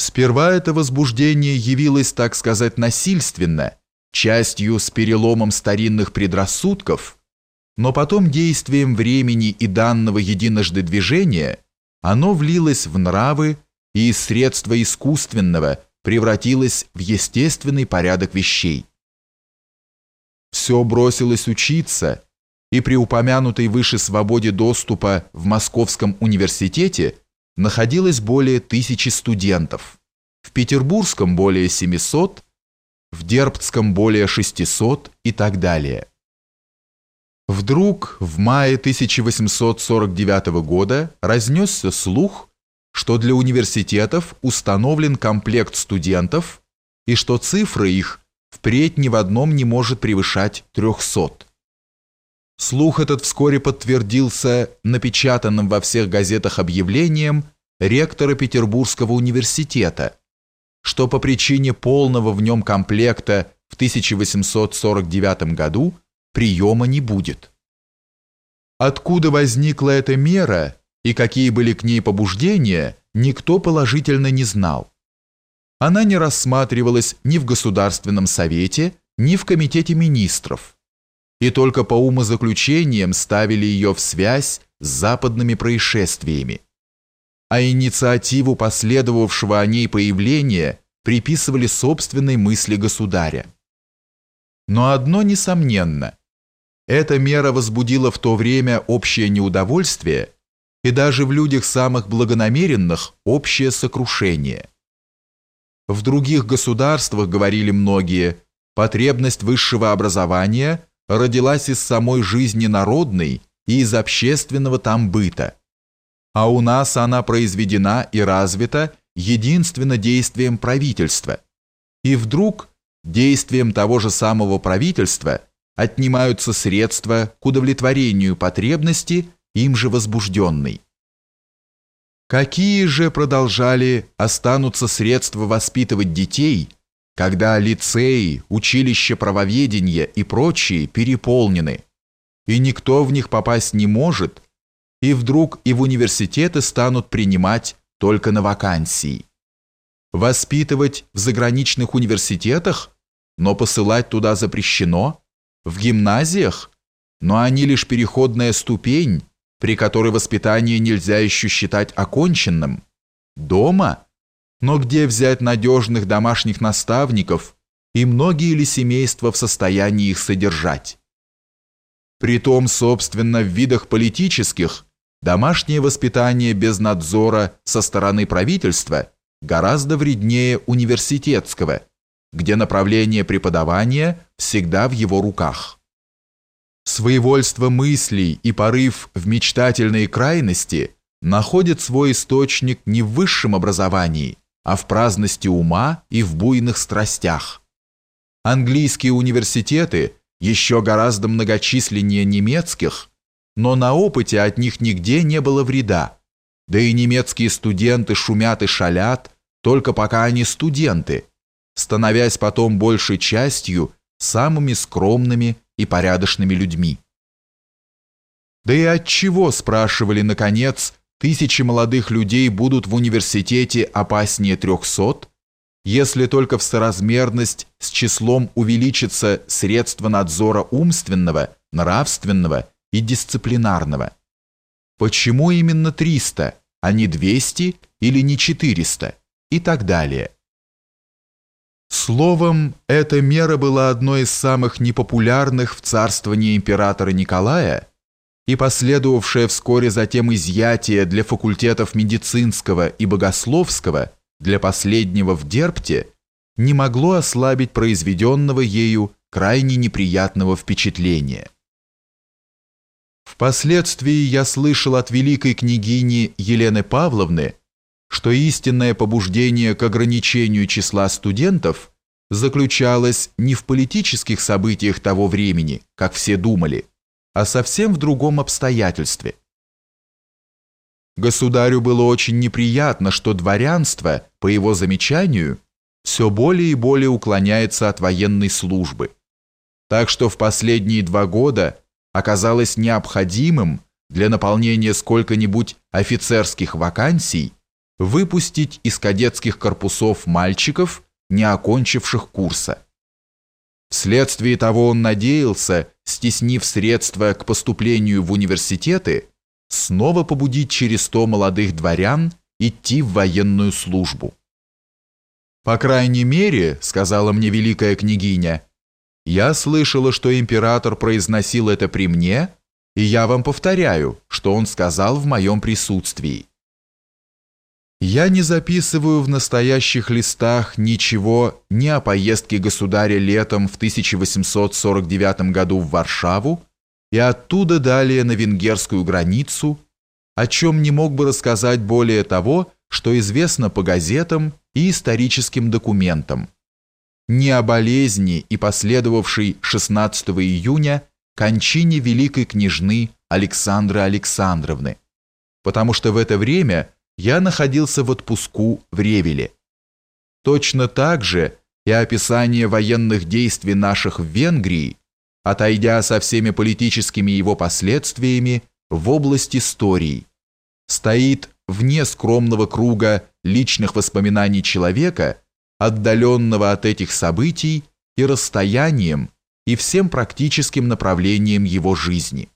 Сперва это возбуждение явилось, так сказать, насильственно, частью с переломом старинных предрассудков, но потом действием времени и данного единожды движения оно влилось в нравы и из средства искусственного превратилось в естественный порядок вещей. Все бросилось учиться, и при упомянутой выше свободе доступа в Московском университете находилось более тысячи студентов, в Петербургском более 700, в Дербцком более 600 и так далее. Вдруг в мае 1849 года разнесся слух, что для университетов установлен комплект студентов и что цифра их впредь ни в одном не может превышать 300. Слух этот вскоре подтвердился напечатанным во всех газетах объявлением ректора Петербургского университета, что по причине полного в нем комплекта в 1849 году приема не будет. Откуда возникла эта мера и какие были к ней побуждения, никто положительно не знал. Она не рассматривалась ни в Государственном совете, ни в Комитете министров и только по умозаключениям ставили ее в связь с западными происшествиями. А инициативу последовавшего о ней появления приписывали собственной мысли государя. Но одно несомненно. Эта мера возбудила в то время общее неудовольствие и даже в людях самых благонамеренных общее сокрушение. В других государствах, говорили многие, потребность высшего образования – родилась из самой жизни народной и из общественного там быта. А у нас она произведена и развита единственно действием правительства. И вдруг действием того же самого правительства отнимаются средства к удовлетворению потребности им же возбужденной. Какие же продолжали останутся средства воспитывать детей – когда лицеи, училища правоведения и прочие переполнены, и никто в них попасть не может, и вдруг и в университеты станут принимать только на вакансии. Воспитывать в заграничных университетах, но посылать туда запрещено, в гимназиях, но они лишь переходная ступень, при которой воспитание нельзя еще считать оконченным. Дома – но где взять надежных домашних наставников и многие ли семейства в состоянии их содержать? Притом, собственно, в видах политических домашнее воспитание без надзора со стороны правительства гораздо вреднее университетского, где направление преподавания всегда в его руках. Своевольство мыслей и порыв в мечтательные крайности находят свой источник не в высшем образовании, а в праздности ума и в буйных страстях. Английские университеты еще гораздо многочисленнее немецких, но на опыте от них нигде не было вреда, да и немецкие студенты шумят и шалят, только пока они студенты, становясь потом большей частью самыми скромными и порядочными людьми. Да и от чего, спрашивали, наконец, тысячи молодых людей будут в университете опаснее трехсот, если только в соразмерность с числом увеличится средства надзора умственного, нравственного и дисциплинарного. Почему именно 300, а не 200 или не 400 и так далее. Словом, эта мера была одной из самых непопулярных в царствовании императора Николая – и последовавшее вскоре затем изъятие для факультетов медицинского и богословского для последнего в Дерпте не могло ослабить произведенного ею крайне неприятного впечатления. Впоследствии я слышал от великой княгини Елены Павловны, что истинное побуждение к ограничению числа студентов заключалось не в политических событиях того времени, как все думали, а совсем в другом обстоятельстве. Государю было очень неприятно, что дворянство, по его замечанию, все более и более уклоняется от военной службы. Так что в последние два года оказалось необходимым для наполнения сколько-нибудь офицерских вакансий выпустить из кадетских корпусов мальчиков, не окончивших курса. Вследствие того он надеялся, стеснив средства к поступлению в университеты, снова побудить через сто молодых дворян идти в военную службу. «По крайней мере, — сказала мне великая княгиня, — я слышала, что император произносил это при мне, и я вам повторяю, что он сказал в моем присутствии. Я не записываю в настоящих листах ничего ни о поездке государя летом в 1849 году в Варшаву и оттуда далее на венгерскую границу, о чем не мог бы рассказать более того, что известно по газетам и историческим документам, ни о болезни и последовавшей 16 июня кончине великой княжны Александры Александровны, потому что в это время – я находился в отпуску в Ревеле. Точно так же и описание военных действий наших в Венгрии, отойдя со всеми политическими его последствиями в область истории, стоит вне скромного круга личных воспоминаний человека, отдаленного от этих событий и расстоянием, и всем практическим направлением его жизни.